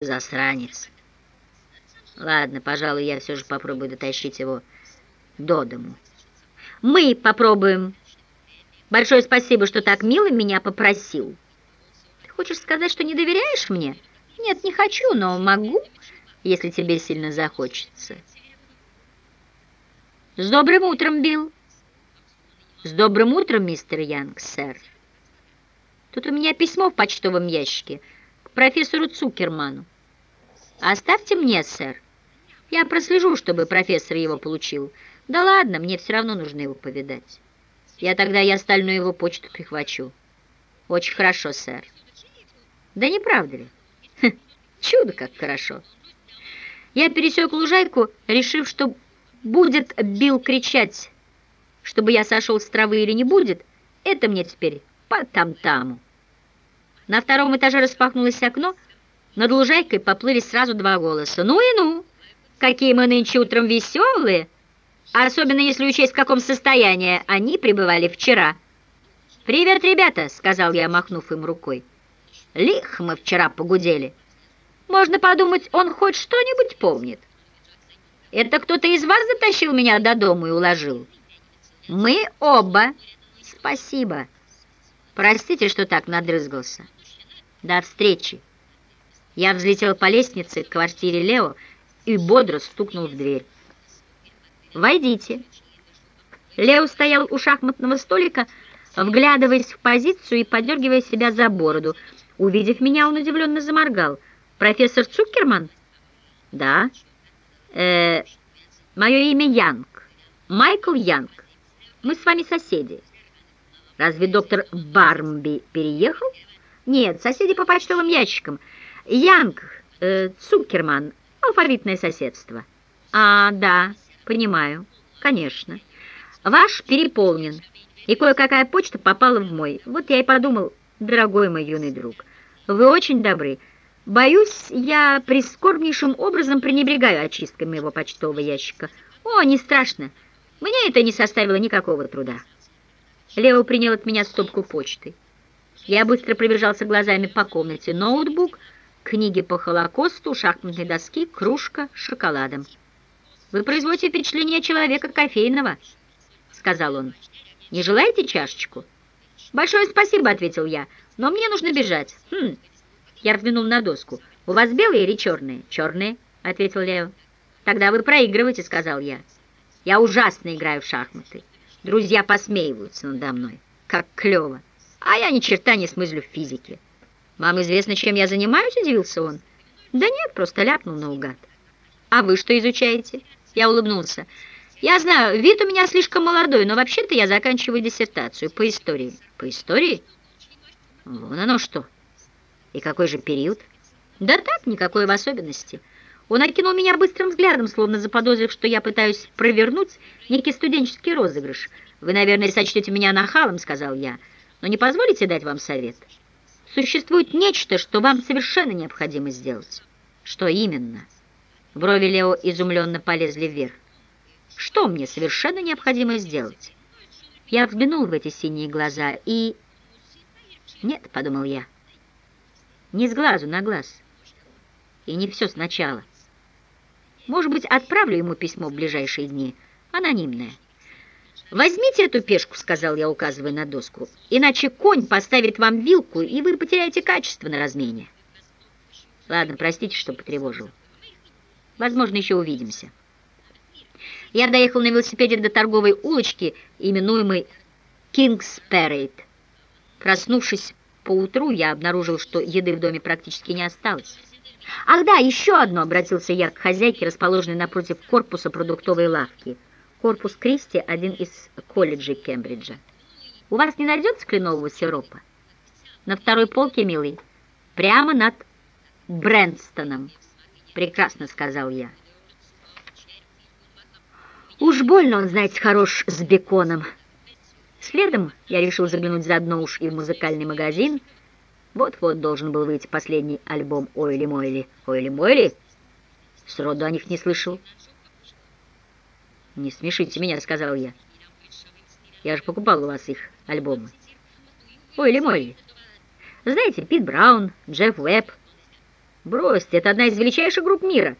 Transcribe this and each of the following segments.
засранец. Ладно, пожалуй, я все же попробую дотащить его до дому. Мы попробуем. Большое спасибо, что так мило меня попросил. Ты хочешь сказать, что не доверяешь мне? Нет, не хочу, но могу, если тебе сильно захочется. С добрым утром, Билл. С добрым утром, мистер Янг, сэр. Тут у меня письмо в почтовом ящике профессору Цукерману. Оставьте мне, сэр. Я прослежу, чтобы профессор его получил. Да ладно, мне все равно нужно его повидать. Я тогда и остальную его почту прихвачу. Очень хорошо, сэр. Да не правда ли? Ха, чудо как хорошо. Я пересек лужайку, решив, что будет Билл кричать, чтобы я сошел с травы или не будет, это мне теперь по там-таму. На втором этаже распахнулось окно, над лужайкой поплыли сразу два голоса. «Ну и ну! Какие мы нынче утром веселые!» Особенно если учесть, в каком состоянии они пребывали вчера. «Привет, ребята!» — сказал я, махнув им рукой. «Лих мы вчера погудели. Можно подумать, он хоть что-нибудь помнит. Это кто-то из вас затащил меня до дома и уложил?» «Мы оба. Спасибо. Простите, что так надрызгался. До встречи». Я взлетел по лестнице к квартире Лео и бодро стукнул в дверь. «Войдите». Лео стоял у шахматного столика, вглядываясь в позицию и подергивая себя за бороду. Увидев меня, он удивленно заморгал. «Профессор Цукерман?» «Да». «Э, мое имя Янг. Майкл Янг. Мы с вами соседи». «Разве доктор Бармби переехал?» «Нет, соседи по почтовым ящикам. Янг, э, Цукерман, алфавитное соседство». «А, да». Понимаю. Конечно. Ваш переполнен, и кое-какая почта попала в мой. Вот я и подумал, дорогой мой юный друг, вы очень добры. Боюсь, я прискорбнейшим образом пренебрегаю очисткой моего почтового ящика. О, не страшно. Мне это не составило никакого труда. Лео принял от меня стопку почты. Я быстро пробежался глазами по комнате. Ноутбук, книги по Холокосту, шахматной доски, кружка с шоколадом. «Вы производите впечатление человека кофейного», — сказал он. «Не желаете чашечку?» «Большое спасибо», — ответил я, — «но мне нужно бежать». «Хм». Я взглянул на доску. «У вас белые или черные?» «Черные», — ответил Лео. «Тогда вы проигрываете», — сказал я. «Я ужасно играю в шахматы. Друзья посмеиваются надо мной. Как клево. А я ни черта не смыслю в физике». «Вам известно, чем я занимаюсь?» — удивился он. «Да нет, просто ляпнул наугад». «А вы что изучаете?» Я улыбнулся. «Я знаю, вид у меня слишком молодой, но вообще-то я заканчиваю диссертацию по истории». «По истории?» «Вон оно что. И какой же период?» «Да так, никакой в особенности». Он окинул меня быстрым взглядом, словно заподозрив, что я пытаюсь провернуть некий студенческий розыгрыш. «Вы, наверное, сочтете меня нахалом», — сказал я, «но не позволите дать вам совет? Существует нечто, что вам совершенно необходимо сделать». «Что именно?» Брови Лео изумленно полезли вверх. Что мне совершенно необходимо сделать? Я взглянул в эти синие глаза и... Нет, подумал я, не с глазу на глаз. И не все сначала. Может быть, отправлю ему письмо в ближайшие дни, анонимное. «Возьмите эту пешку», — сказал я, указывая на доску, «иначе конь поставит вам вилку, и вы потеряете качество на размене». Ладно, простите, что потревожил. Возможно, еще увидимся. Я доехал на велосипеде до торговой улочки, именуемой Кингс Парейд. Проснувшись поутру, я обнаружил, что еды в доме практически не осталось. «Ах да, еще одно!» — обратился я к хозяйке, расположенной напротив корпуса продуктовой лавки. Корпус Кристи — один из колледжей Кембриджа. «У вас не найдется кленового сиропа?» «На второй полке, милый, прямо над Брэнстоном». «Прекрасно», — сказал я. Уж больно он, знаете, хорош с беконом. Следом я решил заглянуть заодно уж и в музыкальный магазин. Вот-вот должен был выйти последний альбом «Ойли Мойли». «Ойли Мойли»? Сроду о них не слышал. «Не смешите меня», — сказал я. «Я же покупал у вас их альбомы». «Ойли Мойли». Знаете, Пит Браун, Джефф Уэбб, Бросьте, это одна из величайших групп мира.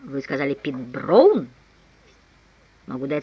Вы сказали Пит Браун? Могу дать